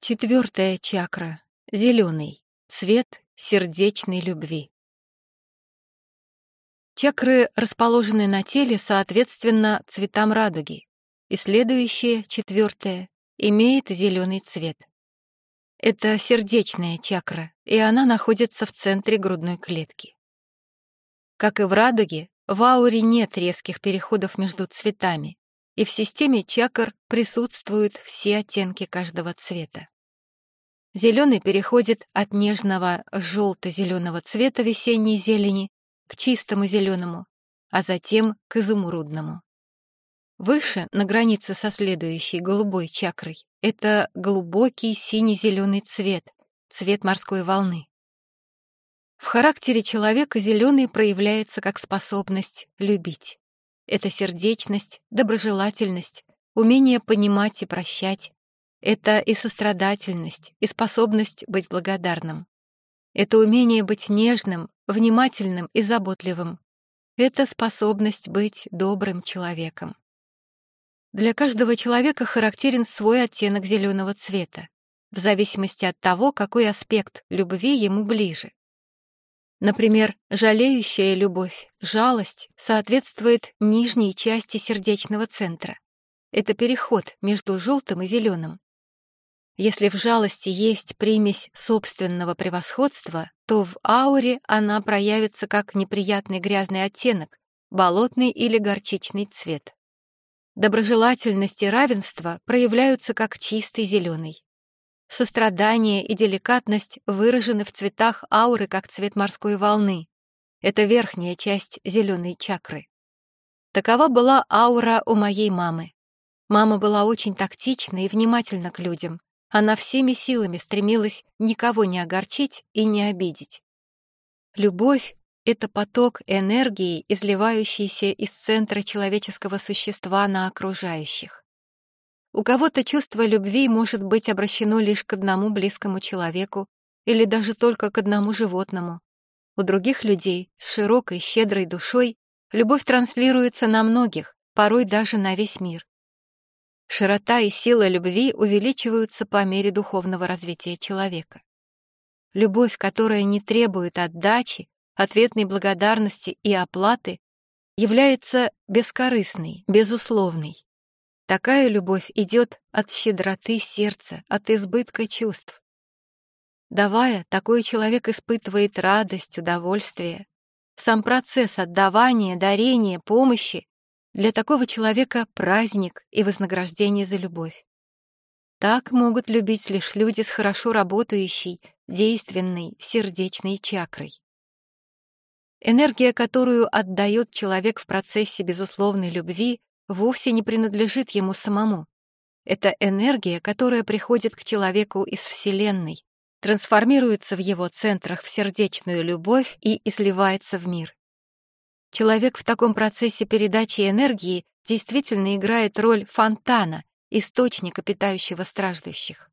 Четвертая чакра. Зеленый. Цвет сердечной любви. Чакры расположены на теле соответственно цветам радуги, и следующая, четвертая, имеет зеленый цвет. Это сердечная чакра, и она находится в центре грудной клетки. Как и в радуге, в ауре нет резких переходов между цветами, и в системе чакр присутствуют все оттенки каждого цвета. Зеленый переходит от нежного желто-зеленого цвета весенней зелени к чистому зеленому, а затем к изумрудному. Выше, на границе со следующей голубой чакрой, это глубокий синий-зеленый цвет, цвет морской волны. В характере человека зеленый проявляется как способность любить. Это сердечность, доброжелательность, умение понимать и прощать. Это и сострадательность, и способность быть благодарным. Это умение быть нежным, внимательным и заботливым. Это способность быть добрым человеком. Для каждого человека характерен свой оттенок зеленого цвета, в зависимости от того, какой аспект любви ему ближе. Например, жалеющая любовь, жалость соответствует нижней части сердечного центра. Это переход между желтым и зеленым. Если в жалости есть примесь собственного превосходства, то в ауре она проявится как неприятный грязный оттенок, болотный или горчичный цвет. Доброжелательность и равенство проявляются как чистый зеленый. Сострадание и деликатность выражены в цветах ауры, как цвет морской волны. Это верхняя часть зеленой чакры. Такова была аура у моей мамы. Мама была очень тактична и внимательна к людям. Она всеми силами стремилась никого не огорчить и не обидеть. Любовь — это поток энергии, изливающийся из центра человеческого существа на окружающих. У кого-то чувство любви может быть обращено лишь к одному близкому человеку или даже только к одному животному. У других людей с широкой, щедрой душой любовь транслируется на многих, порой даже на весь мир. Широта и сила любви увеличиваются по мере духовного развития человека. Любовь, которая не требует отдачи, ответной благодарности и оплаты, является бескорыстной, безусловной. Такая любовь идет от щедроты сердца, от избытка чувств. Давая, такой человек испытывает радость, удовольствие. Сам процесс отдавания, дарения, помощи для такого человека праздник и вознаграждение за любовь. Так могут любить лишь люди с хорошо работающей, действенной, сердечной чакрой. Энергия, которую отдает человек в процессе безусловной любви, вовсе не принадлежит ему самому. Это энергия, которая приходит к человеку из Вселенной, трансформируется в его центрах в сердечную любовь и изливается в мир. Человек в таком процессе передачи энергии действительно играет роль фонтана, источника, питающего страждущих.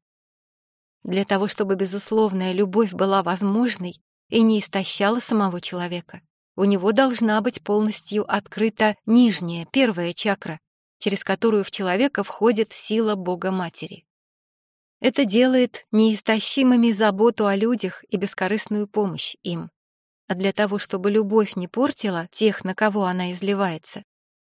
Для того, чтобы безусловная любовь была возможной и не истощала самого человека, у него должна быть полностью открыта нижняя, первая чакра, через которую в человека входит сила Бога-Матери. Это делает неистощимыми заботу о людях и бескорыстную помощь им. А для того, чтобы любовь не портила тех, на кого она изливается,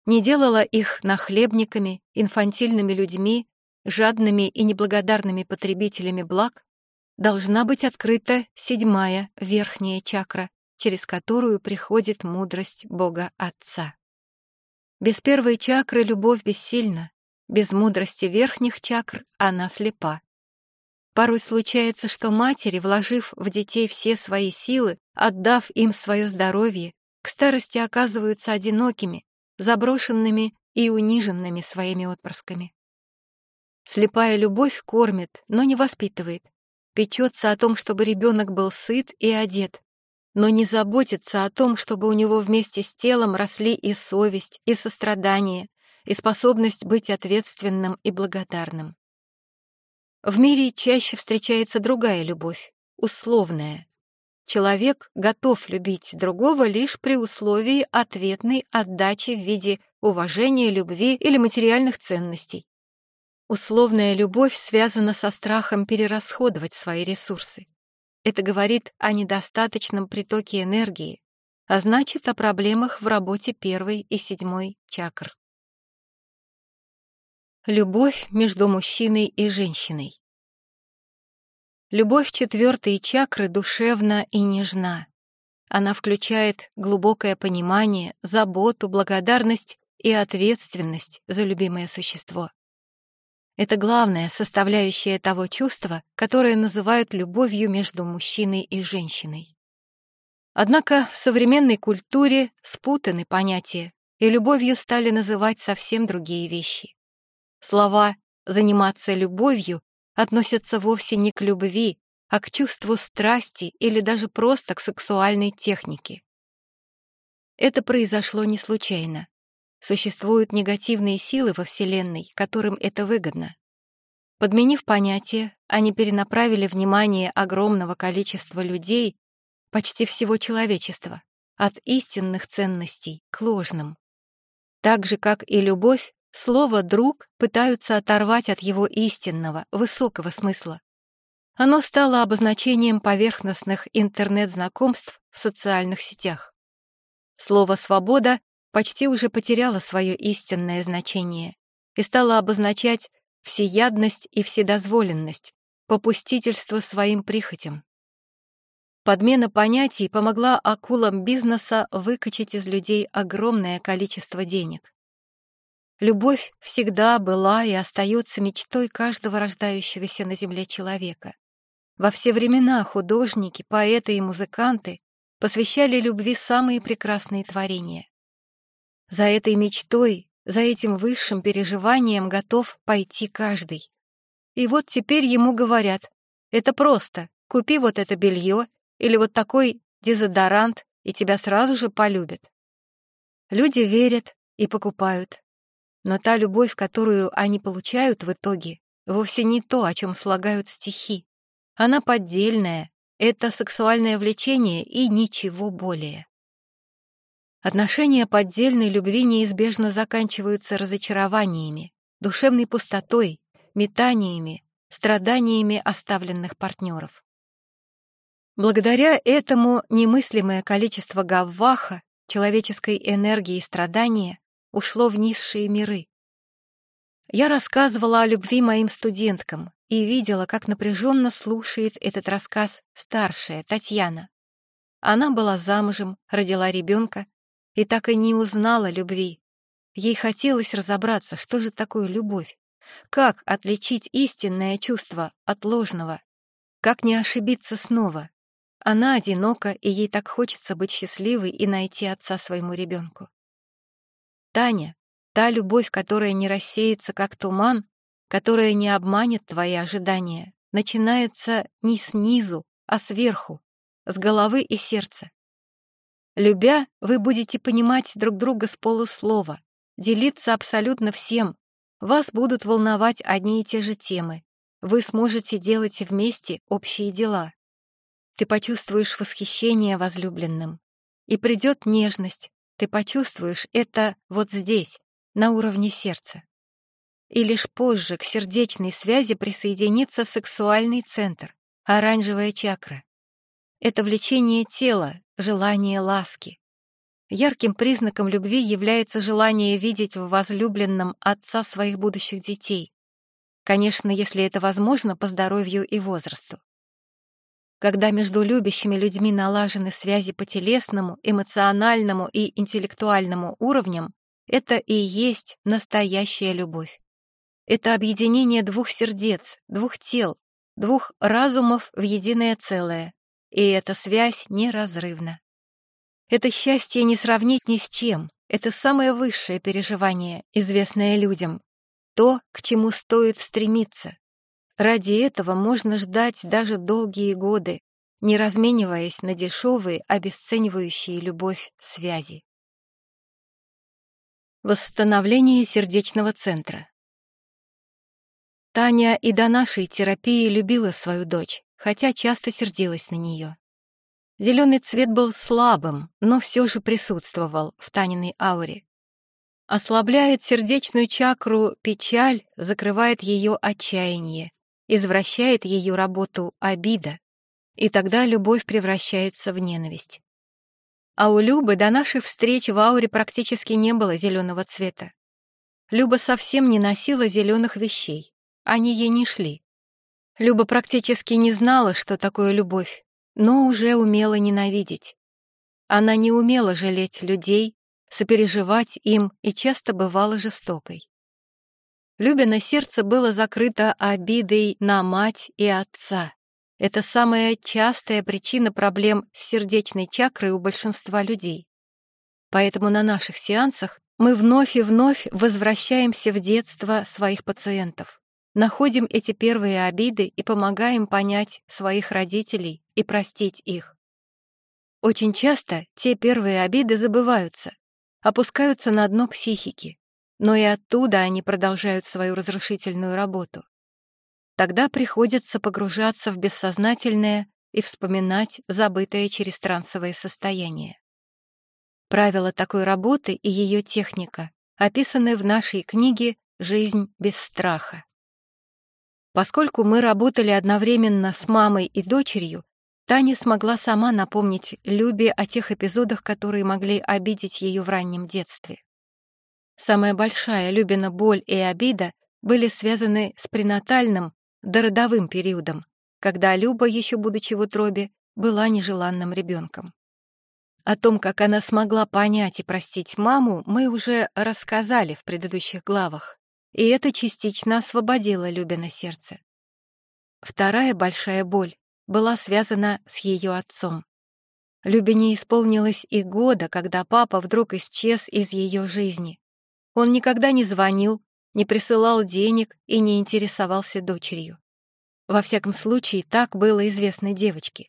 не делала их нахлебниками, инфантильными людьми, жадными и неблагодарными потребителями благ, должна быть открыта седьмая, верхняя чакра, через которую приходит мудрость Бога Отца. Без первой чакры любовь бессильна, без мудрости верхних чакр она слепа. Порой случается, что матери, вложив в детей все свои силы, отдав им свое здоровье, к старости оказываются одинокими, заброшенными и униженными своими отпрысками. Слепая любовь кормит, но не воспитывает, печется о том, чтобы ребенок был сыт и одет, но не заботится о том, чтобы у него вместе с телом росли и совесть, и сострадание, и способность быть ответственным и благодарным. В мире чаще встречается другая любовь, условная. Человек готов любить другого лишь при условии ответной отдачи в виде уважения, любви или материальных ценностей. Условная любовь связана со страхом перерасходовать свои ресурсы. Это говорит о недостаточном притоке энергии, а значит о проблемах в работе первой и седьмой чакр. Любовь между мужчиной и женщиной. Любовь четвертой чакры душевна и нежна. Она включает глубокое понимание, заботу, благодарность и ответственность за любимое существо. Это главная составляющая того чувства, которое называют любовью между мужчиной и женщиной. Однако в современной культуре спутаны понятия, и любовью стали называть совсем другие вещи. Слова «заниматься любовью» относятся вовсе не к любви, а к чувству страсти или даже просто к сексуальной технике. Это произошло не случайно. Существуют негативные силы во Вселенной, которым это выгодно. Подменив понятие, они перенаправили внимание огромного количества людей, почти всего человечества, от истинных ценностей к ложным. Так же, как и любовь, слово «друг» пытаются оторвать от его истинного, высокого смысла. Оно стало обозначением поверхностных интернет-знакомств в социальных сетях. Слово «свобода» почти уже потеряла свое истинное значение и стала обозначать всеядность и вседозволенность, попустительство своим прихотям. Подмена понятий помогла акулам бизнеса выкачать из людей огромное количество денег. Любовь всегда была и остается мечтой каждого рождающегося на земле человека. Во все времена художники, поэты и музыканты посвящали любви самые прекрасные творения. За этой мечтой, за этим высшим переживанием готов пойти каждый. И вот теперь ему говорят, это просто, купи вот это белье или вот такой дезодорант, и тебя сразу же полюбят. Люди верят и покупают. Но та любовь, которую они получают в итоге, вовсе не то, о чем слагают стихи. Она поддельная, это сексуальное влечение и ничего более. Отношения поддельной любви неизбежно заканчиваются разочарованиями, душевной пустотой, метаниями, страданиями оставленных партнеров. Благодаря этому немыслимое количество гавваха, человеческой энергии и страдания, ушло в низшие миры. Я рассказывала о любви моим студенткам и видела, как напряженно слушает этот рассказ старшая, Татьяна. Она была замужем, родила ребенка и так и не узнала любви. Ей хотелось разобраться, что же такое любовь, как отличить истинное чувство от ложного, как не ошибиться снова. Она одинока, и ей так хочется быть счастливой и найти отца своему ребенку. Таня, та любовь, которая не рассеется, как туман, которая не обманет твои ожидания, начинается не снизу, а сверху, с головы и сердца. Любя, вы будете понимать друг друга с полуслова, делиться абсолютно всем. Вас будут волновать одни и те же темы. Вы сможете делать вместе общие дела. Ты почувствуешь восхищение возлюбленным. И придет нежность. Ты почувствуешь это вот здесь, на уровне сердца. И лишь позже к сердечной связи присоединится сексуальный центр, оранжевая чакра. Это влечение тела, желание ласки. Ярким признаком любви является желание видеть в возлюбленном отца своих будущих детей. Конечно, если это возможно по здоровью и возрасту. Когда между любящими людьми налажены связи по телесному, эмоциональному и интеллектуальному уровням, это и есть настоящая любовь. Это объединение двух сердец, двух тел, двух разумов в единое целое, и эта связь неразрывна. Это счастье не сравнить ни с чем. Это самое высшее переживание, известное людям. То, к чему стоит стремиться. Ради этого можно ждать даже долгие годы, не размениваясь на дешевые, обесценивающие любовь связи. Восстановление сердечного центра Таня и до нашей терапии любила свою дочь хотя часто сердилась на нее. Зеленый цвет был слабым, но все же присутствовал в Таниной ауре. Ослабляет сердечную чакру печаль, закрывает ее отчаяние, извращает ее работу обида, и тогда любовь превращается в ненависть. А у Любы до наших встреч в ауре практически не было зеленого цвета. Люба совсем не носила зеленых вещей, они ей не шли. Люба практически не знала, что такое любовь, но уже умела ненавидеть. Она не умела жалеть людей, сопереживать им и часто бывала жестокой. Любино сердце было закрыто обидой на мать и отца. Это самая частая причина проблем с сердечной чакрой у большинства людей. Поэтому на наших сеансах мы вновь и вновь возвращаемся в детство своих пациентов, находим эти первые обиды и помогаем понять своих родителей и простить их. Очень часто те первые обиды забываются, опускаются на дно психики, но и оттуда они продолжают свою разрушительную работу. Тогда приходится погружаться в бессознательное и вспоминать забытое через трансовое состояние. Правила такой работы и ее техника описаны в нашей книге «Жизнь без страха». Поскольку мы работали одновременно с мамой и дочерью, Таня смогла сама напомнить Любе о тех эпизодах, которые могли обидеть ее в раннем детстве. Самая большая Любина боль и обида были связаны с пренатальным, дородовым периодом, когда Люба, еще будучи в утробе, была нежеланным ребенком. О том, как она смогла понять и простить маму, мы уже рассказали в предыдущих главах, и это частично освободило Любина сердце. Вторая большая боль была связана с ее отцом. Любе не исполнилось и года, когда папа вдруг исчез из ее жизни. Он никогда не звонил, не присылал денег и не интересовался дочерью. Во всяком случае, так было известной девочке.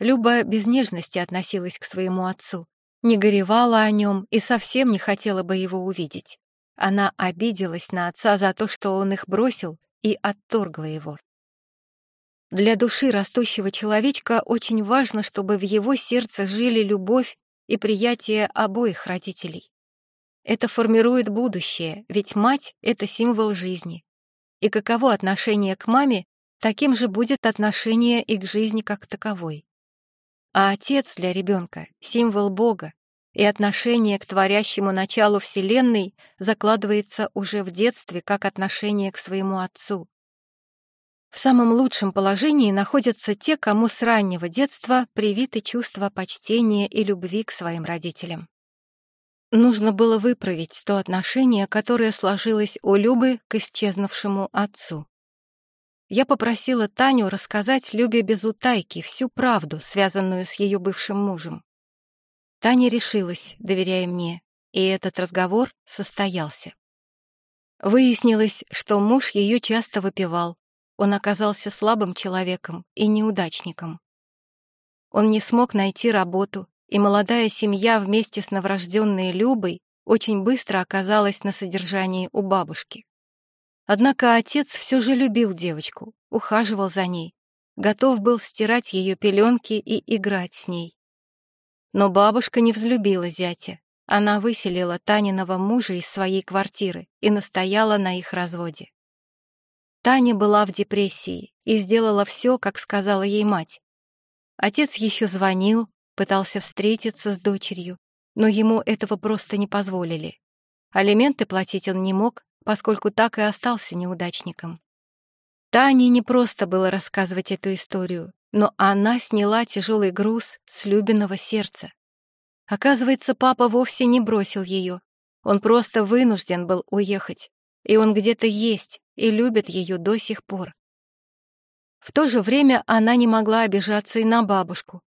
Люба без нежности относилась к своему отцу, не горевала о нем и совсем не хотела бы его увидеть. Она обиделась на отца за то, что он их бросил, и отторгла его. Для души растущего человечка очень важно, чтобы в его сердце жили любовь и приятие обоих родителей. Это формирует будущее, ведь мать — это символ жизни. И каково отношение к маме, таким же будет отношение и к жизни как таковой. А отец для ребенка — символ Бога, и отношение к творящему началу Вселенной закладывается уже в детстве как отношение к своему отцу. В самом лучшем положении находятся те, кому с раннего детства привиты чувства почтения и любви к своим родителям. Нужно было выправить то отношение, которое сложилось у Любы к исчезнувшему отцу я попросила Таню рассказать Любе без утайки всю правду, связанную с ее бывшим мужем. Таня решилась, доверяя мне, и этот разговор состоялся. Выяснилось, что муж ее часто выпивал. Он оказался слабым человеком и неудачником. Он не смог найти работу, и молодая семья вместе с новорожденной Любой очень быстро оказалась на содержании у бабушки. Однако отец все же любил девочку, ухаживал за ней, готов был стирать ее пеленки и играть с ней. Но бабушка не взлюбила зятя. Она выселила Таниного мужа из своей квартиры и настояла на их разводе. Таня была в депрессии и сделала все, как сказала ей мать. Отец еще звонил, пытался встретиться с дочерью, но ему этого просто не позволили. Алименты платить он не мог, поскольку так и остался неудачником. Тане не просто было рассказывать эту историю, но она сняла тяжелый груз с Любиного сердца. Оказывается, папа вовсе не бросил ее. Он просто вынужден был уехать. И он где-то есть и любит ее до сих пор. В то же время она не могла обижаться и на бабушку.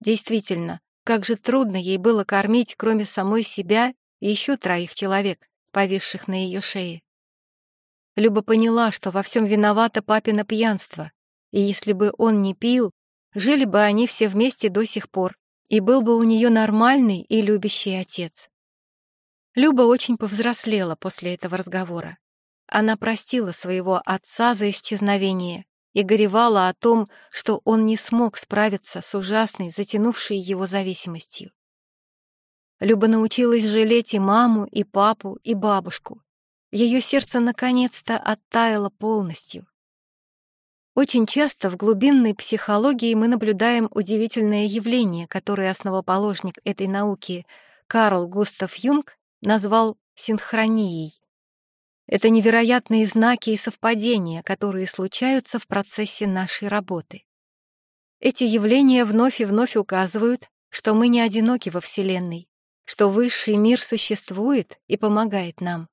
Действительно, как же трудно ей было кормить, кроме самой себя, еще троих человек, повисших на ее шее. Люба поняла, что во всем виновато папино пьянство, и если бы он не пил, жили бы они все вместе до сих пор, и был бы у нее нормальный и любящий отец. Люба очень повзрослела после этого разговора. Она простила своего отца за исчезновение и горевала о том, что он не смог справиться с ужасной, затянувшей его зависимостью. Люба научилась жалеть и маму, и папу, и бабушку. Ее сердце наконец-то оттаяло полностью. Очень часто в глубинной психологии мы наблюдаем удивительное явление, которое основоположник этой науки Карл Густав Юнг назвал синхронией. Это невероятные знаки и совпадения, которые случаются в процессе нашей работы. Эти явления вновь и вновь указывают, что мы не одиноки во Вселенной, что высший мир существует и помогает нам.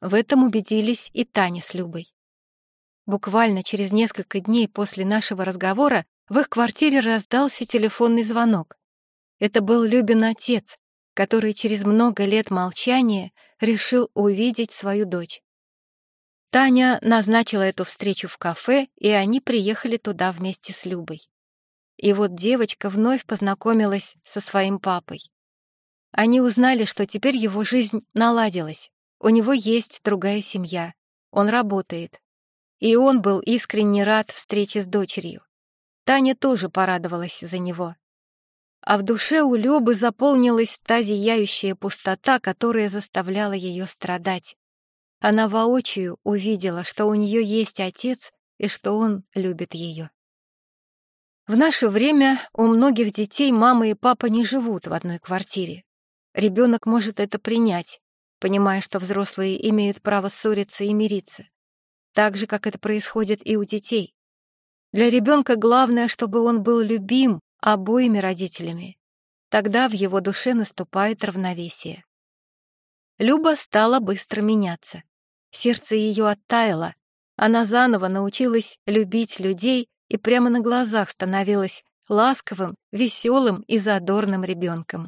В этом убедились и Таня с Любой. Буквально через несколько дней после нашего разговора в их квартире раздался телефонный звонок. Это был Любин отец, который через много лет молчания решил увидеть свою дочь. Таня назначила эту встречу в кафе, и они приехали туда вместе с Любой. И вот девочка вновь познакомилась со своим папой. Они узнали, что теперь его жизнь наладилась, у него есть другая семья, он работает, и он был искренне рад встрече с дочерью. Таня тоже порадовалась за него. А в душе у Любы заполнилась та зияющая пустота, которая заставляла ее страдать. Она воочию увидела, что у нее есть отец и что он любит ее. В наше время у многих детей мама и папа не живут в одной квартире. Ребенок может это принять, понимая, что взрослые имеют право ссориться и мириться так же, как это происходит и у детей. Для ребенка главное, чтобы он был любим обоими родителями. Тогда в его душе наступает равновесие. Люба стала быстро меняться. Сердце ее оттаяло. Она заново научилась любить людей и прямо на глазах становилась ласковым, веселым и задорным ребенком.